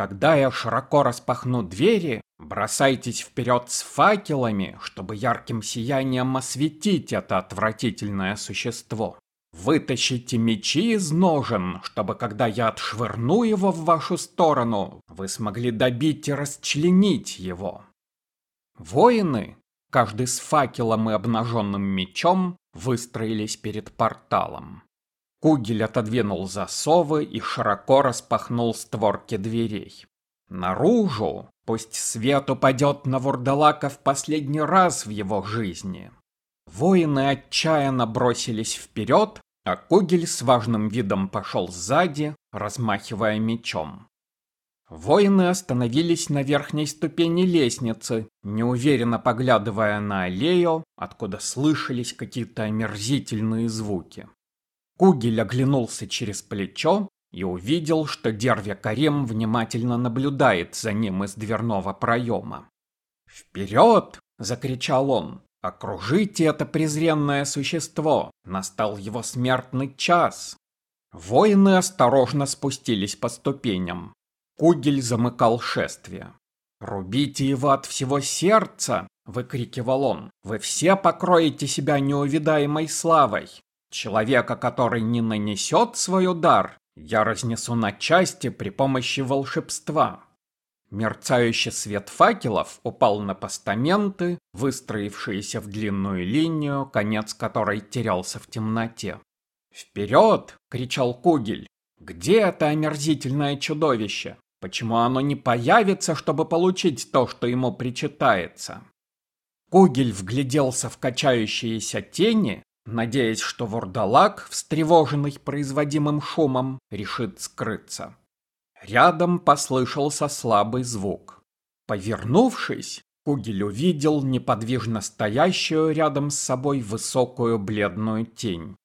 Когда я широко распахну двери, бросайтесь вперед с факелами, чтобы ярким сиянием осветить это отвратительное существо. Вытащите мечи из ножен, чтобы когда я отшвырну его в вашу сторону, вы смогли добить и расчленить его. Воины, каждый с факелом и обнаженным мечом, выстроились перед порталом. Кугель отодвинул засовы и широко распахнул створки дверей. Наружу, пусть свет упадет на Вурдалака в последний раз в его жизни. Воины отчаянно бросились вперед, а Кугель с важным видом пошел сзади, размахивая мечом. Воины остановились на верхней ступени лестницы, неуверенно поглядывая на аллею, откуда слышались какие-то омерзительные звуки. Кугель оглянулся через плечо и увидел, что Дервя Карем внимательно наблюдает за ним из дверного проема. «Вперед!» — закричал он. «Окружите это презренное существо! Настал его смертный час!» Воины осторожно спустились по ступеням. Кугель замыкал шествие. «Рубите его от всего сердца!» — выкрикивал он. «Вы все покроете себя неувидаемой славой! Человека, который не нанесет свой удар, я разнесу на части при помощи волшебства. Мерцающий свет факелов упал на постаменты, выстроившиеся в длинную линию, конец которой терялся в темноте. «Вперед!» — кричал Кугель. «Где это омерзительное чудовище? Почему оно не появится, чтобы получить то, что ему причитается?» Кугель вгляделся в качающиеся тени, надеясь, что вурдалак, встревоженный производимым шумом, решит скрыться. Рядом послышался слабый звук. Повернувшись, Кугель увидел неподвижно стоящую рядом с собой высокую бледную тень.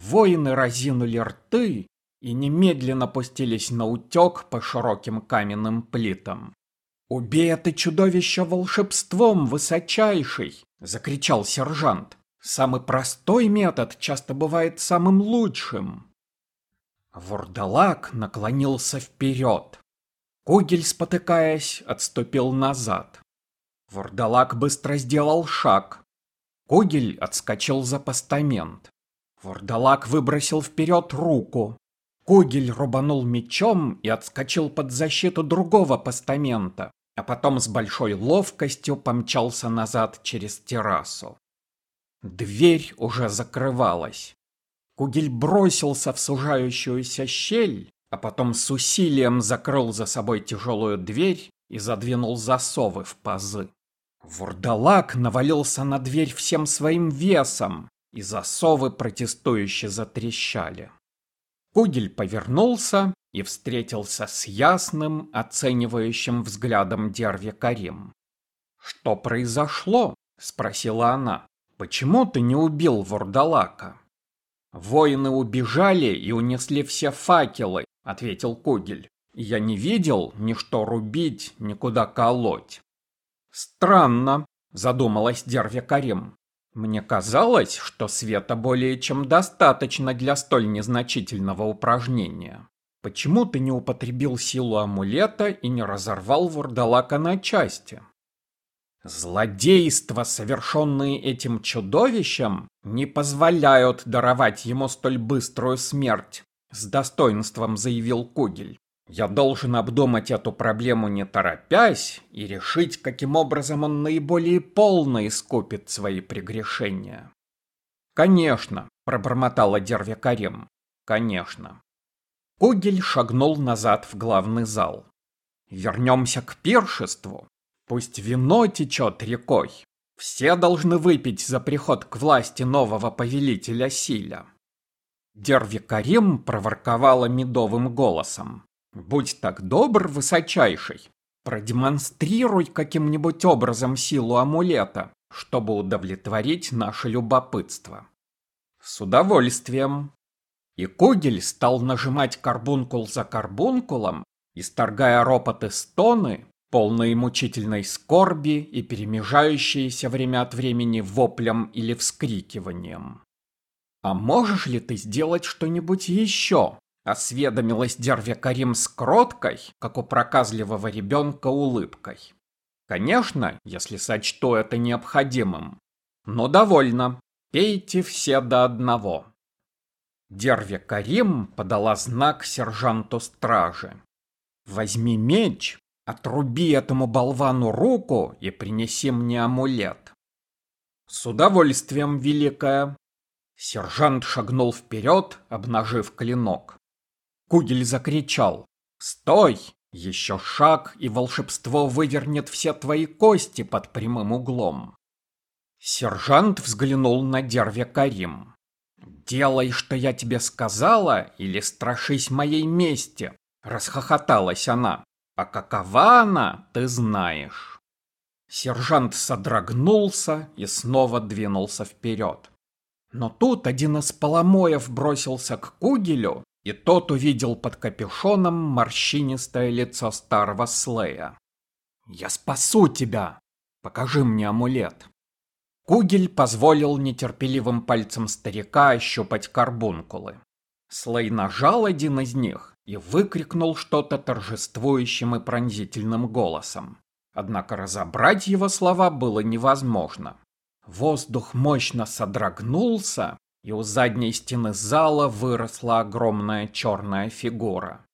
Воины разинули рты и немедленно пустились на утек по широким каменным плитам. «Убей это чудовище волшебством, высочайший!» — закричал сержант. Самый простой метод часто бывает самым лучшим. Вурдалак наклонился вперед. Кугель, спотыкаясь, отступил назад. Вурдалак быстро сделал шаг. Кугель отскочил за постамент. Вурдалак выбросил вперед руку. Кугель рубанул мечом и отскочил под защиту другого постамента, а потом с большой ловкостью помчался назад через террасу. Дверь уже закрывалась. Кугель бросился в сужающуюся щель, а потом с усилием закрыл за собой тяжелую дверь и задвинул засовы в пазы. Вурдалак навалился на дверь всем своим весом, и засовы протестующе затрещали. Кугель повернулся и встретился с ясным, оценивающим взглядом Дерви Карим. «Что произошло?» — спросила она. Почему ты не убил Вурдалака? Воины убежали и унесли все факелы, ответил Кугель. Я не видел ни что рубить, ни куда колоть. Странно, задумалась Дервя Карим. Мне казалось, что света более чем достаточно для столь незначительного упражнения. Почему ты не употребил силу амулета и не разорвал вурдалака на части? Злодейства, совершенные этим чудовищем, не позволяют даровать ему столь быструю смерть, с достоинством заявил Кугель. Я должен обдумать эту проблему не торопясь и решить, каким образом он наиболее полно искупит свои прегрешения. Конечно, пробормотала Дервя Карем. Конечно. Кугель шагнул назад в главный зал. Вернемся к пиршеству. Пусть вино течет рекой. Все должны выпить за приход к власти нового повелителя Силя. Дерви Карим проворковала медовым голосом. «Будь так добр, высочайший, продемонстрируй каким-нибудь образом силу амулета, чтобы удовлетворить наше любопытство». «С удовольствием». И Кугель стал нажимать карбункул за карбункулом, исторгая ропот и стоны, полные мучительной скорби и перемежающиеся время от времени воплем или вскрикиванием. «А можешь ли ты сделать что-нибудь еще?» Осведомилась Дерве Карим с кроткой, как у проказливого ребенка, улыбкой. Конечно, если сочту это необходимым. Но довольно. Пейте все до одного. Дерве Карим подала знак сержанту стражи. Возьми меч, отруби этому болвану руку и принеси мне амулет. С удовольствием, великая. Сержант шагнул вперед, обнажив клинок. Кугель закричал. «Стой! Еще шаг, и волшебство вывернет все твои кости под прямым углом!» Сержант взглянул на Дерве Карим. «Делай, что я тебе сказала, или страшись моей мести!» Расхохоталась она. «А какова она, ты знаешь!» Сержант содрогнулся и снова двинулся вперед. Но тут один из поломоев бросился к Кугелю и тот увидел под капюшоном морщинистое лицо старого Слея. «Я спасу тебя! Покажи мне амулет!» Кугель позволил нетерпеливым пальцем старика ощупать карбункулы. Слей нажал один из них и выкрикнул что-то торжествующим и пронзительным голосом. Однако разобрать его слова было невозможно. Воздух мощно содрогнулся, и у задней стены зала выросла огромная черная фигура.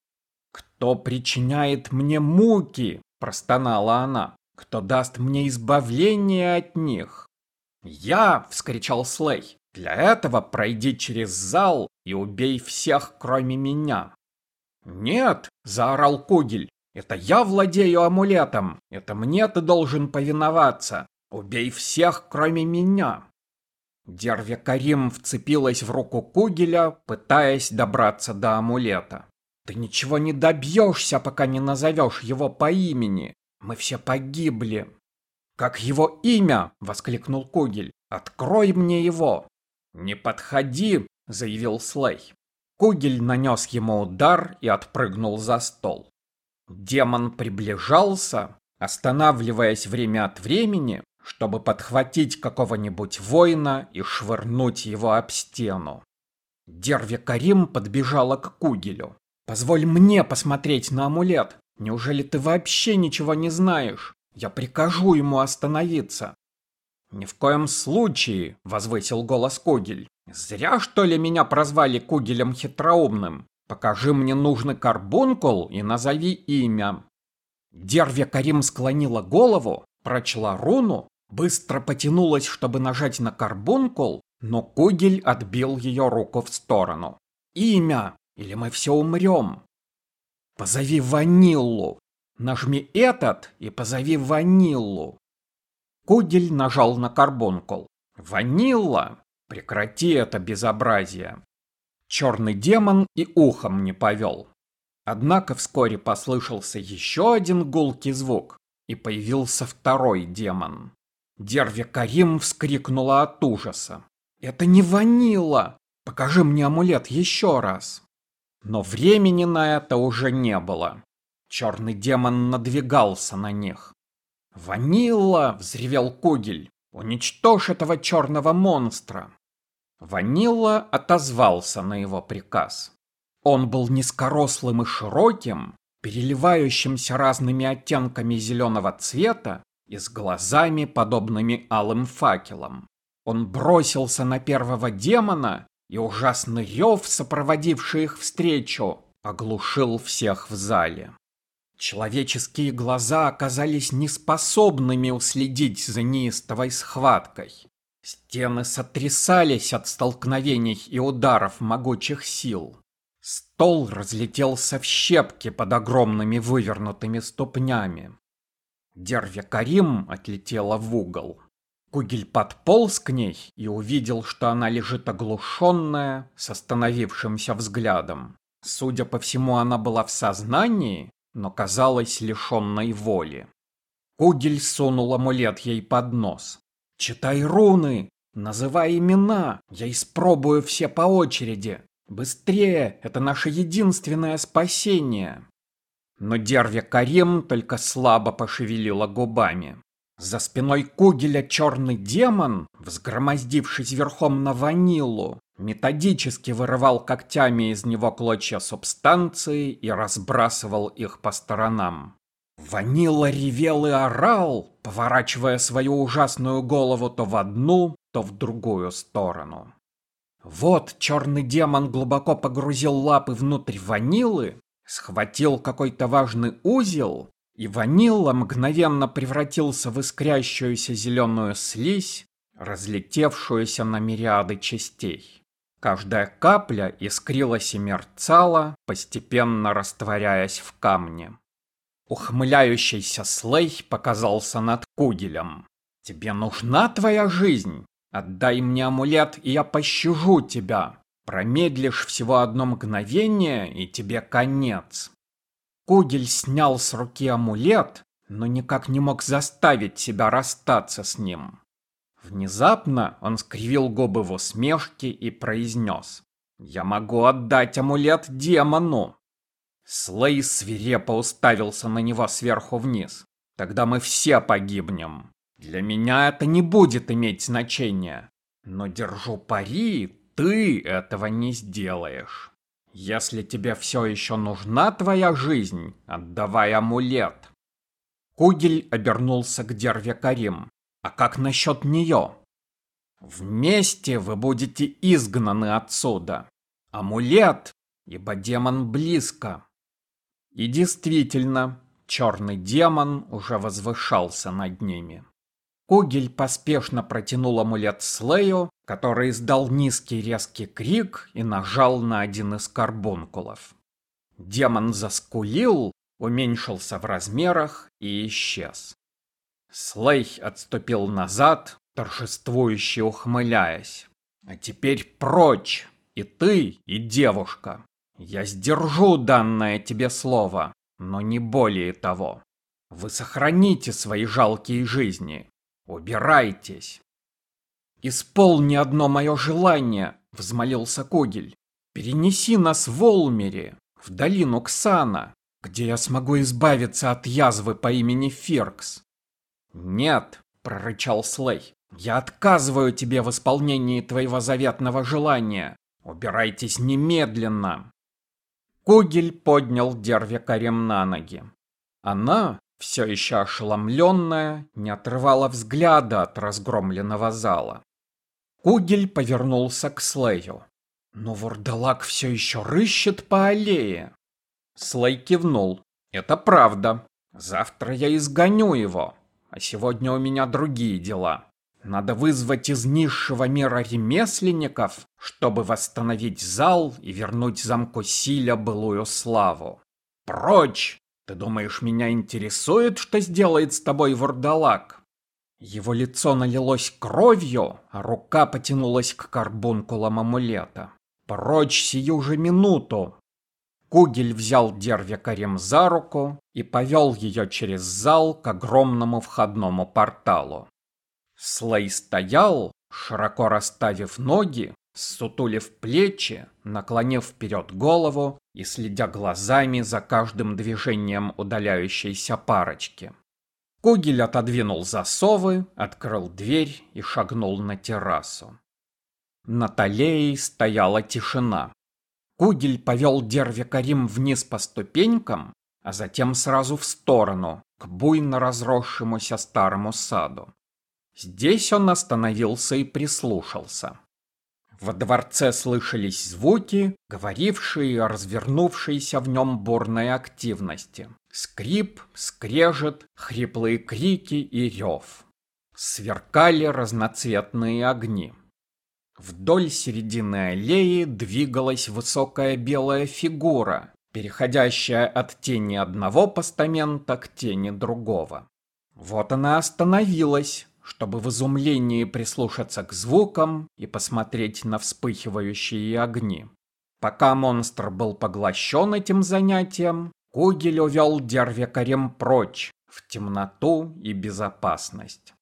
«Кто причиняет мне муки?» – простонала она. «Кто даст мне избавление от них?» «Я!» – вскричал Слей. «Для этого пройди через зал и убей всех, кроме меня». «Нет!» – заорал Кугель. «Это я владею амулетом. Это мне ты должен повиноваться. Убей всех, кроме меня!» Дерве Карим вцепилась в руку Кугеля, пытаясь добраться до амулета. «Ты ничего не добьешься, пока не назовешь его по имени. Мы все погибли». «Как его имя?» — воскликнул Кугель. «Открой мне его!» «Не подходи!» — заявил Слей. Кугель нанес ему удар и отпрыгнул за стол. Демон приближался, останавливаясь время от времени чтобы подхватить какого-нибудь воина и швырнуть его об стену. Дерви Карим подбежала к Кугелю. «Позволь мне посмотреть на амулет. Неужели ты вообще ничего не знаешь? Я прикажу ему остановиться». «Ни в коем случае», — возвысил голос Кугель. «Зря, что ли, меня прозвали Кугелем хитроумным? Покажи мне нужный карбункул и назови имя». Дерве Карим склонила голову, прочла руну быстро потянулась, чтобы нажать на карбункул, но Кугель отбил ее руку в сторону. «Имя, или мы все умрем!» «Позови Ваниллу! Нажми этот и позови Ваниллу!» Кугель нажал на карбункул. «Ванилла! Прекрати это безобразие!» Черный демон и ухом не повел. Однако вскоре послышался еще один гулкий звук, и появился второй демон. Дерви Карим вскрикнула от ужаса. «Это не ванила! Покажи мне амулет еще раз!» Но времени на это уже не было. Черный демон надвигался на них. «Ванилла!» — взревел Кугель. «Уничтожь этого черного монстра!» Ванилла отозвался на его приказ. Он был низкорослым и широким, переливающимся разными оттенками зеленого цвета и с глазами, подобными алым факелам. Он бросился на первого демона, и ужасный рев, сопроводивший их встречу, оглушил всех в зале. Человеческие глаза оказались неспособными уследить за неистовой схваткой. Стены сотрясались от столкновений и ударов могучих сил. Стол разлетелся в щепки под огромными вывернутыми ступнями. Дервя Карим отлетела в угол. Кугель подполз к ней и увидел, что она лежит оглушенная, с остановившимся взглядом. Судя по всему, она была в сознании, но казалась лишенной воли. Кугель сунул амулет ей под нос. «Читай руны! Называй имена! Я испробую все по очереди! Быстрее! Это наше единственное спасение!» Но Дервя Карим только слабо пошевелила губами. За спиной Кугеля черный демон, взгромоздившись верхом на ванилу, методически вырывал когтями из него клочья субстанции и разбрасывал их по сторонам. Ванила ревел и орал, поворачивая свою ужасную голову то в одну, то в другую сторону. Вот черный демон глубоко погрузил лапы внутрь ванилы, схватил какой-то важный узел, и ванила мгновенно превратился в искрящуюся зеленую слизь, разлетевшуюся на мириады частей. Каждая капля искрилась и мерцала, постепенно растворяясь в камне. Ухмыляющийся Слей показался над кугелем. «Тебе нужна твоя жизнь? Отдай мне амулет, и я пощажу тебя. Промедлишь всего одно мгновение, и тебе конец». Кугель снял с руки амулет, но никак не мог заставить себя расстаться с ним. Внезапно он скривил губы в усмешке и произнес. «Я могу отдать амулет демону!» Слей свирепо уставился на него сверху вниз. «Тогда мы все погибнем. Для меня это не будет иметь значения. Но держу пари, ты этого не сделаешь. Если тебе все еще нужна твоя жизнь, отдавай амулет». Кугель обернулся к Дерве Карим. А как насчет нее? Вместе вы будете изгнаны отсюда. Амулет, ибо демон близко. И действительно, черный демон уже возвышался над ними. Кугель поспешно протянул амулет Слею, который издал низкий резкий крик и нажал на один из карбункулов. Демон заскулил, уменьшился в размерах и исчез. Слей отступил назад, торжествующе ухмыляясь. «А теперь прочь, и ты, и девушка. Я сдержу данное тебе слово, но не более того. Вы сохраните свои жалкие жизни. Убирайтесь!» «Исполни одно мое желание», — взмолился Когель. «Перенеси нас в Олмере, в долину Ксана, где я смогу избавиться от язвы по имени Феркс. «Нет», — прорычал Слей, — «я отказываю тебе в исполнении твоего заветного желания. Убирайтесь немедленно». Кугель поднял Дерве Карем на ноги. Она, все еще ошеломленная, не отрывала взгляда от разгромленного зала. Кугель повернулся к Слею. «Но вурдалак все еще рыщет по аллее». Слей кивнул. «Это правда. Завтра я изгоню его а сегодня у меня другие дела. Надо вызвать из низшего мира ремесленников, чтобы восстановить зал и вернуть замку Силя былую славу. Прочь! Ты думаешь, меня интересует, что сделает с тобой вурдалак? Его лицо налилось кровью, а рука потянулась к карбункулам амулета. Прочь сию же минуту! Кугель взял Дервикарем за руку и повел ее через зал к огромному входному порталу. Слей стоял, широко расставив ноги, сутулив плечи, наклонив вперед голову и следя глазами за каждым движением удаляющейся парочки. Кугель отодвинул засовы, открыл дверь и шагнул на террасу. На талее стояла тишина. Кугель повел Дерви Карим вниз по ступенькам, а затем сразу в сторону, к буйно разросшемуся старому саду. Здесь он остановился и прислушался. Во дворце слышались звуки, говорившие о развернувшейся в нем бурной активности. Скрип, скрежет, хриплые крики и рев. Сверкали разноцветные огни. Вдоль середины аллеи двигалась высокая белая фигура, переходящая от тени одного постамента к тени другого. Вот она остановилась, чтобы в изумлении прислушаться к звукам и посмотреть на вспыхивающие огни. Пока монстр был поглощен этим занятием, Кугель увел Дервекарем прочь, в темноту и безопасность.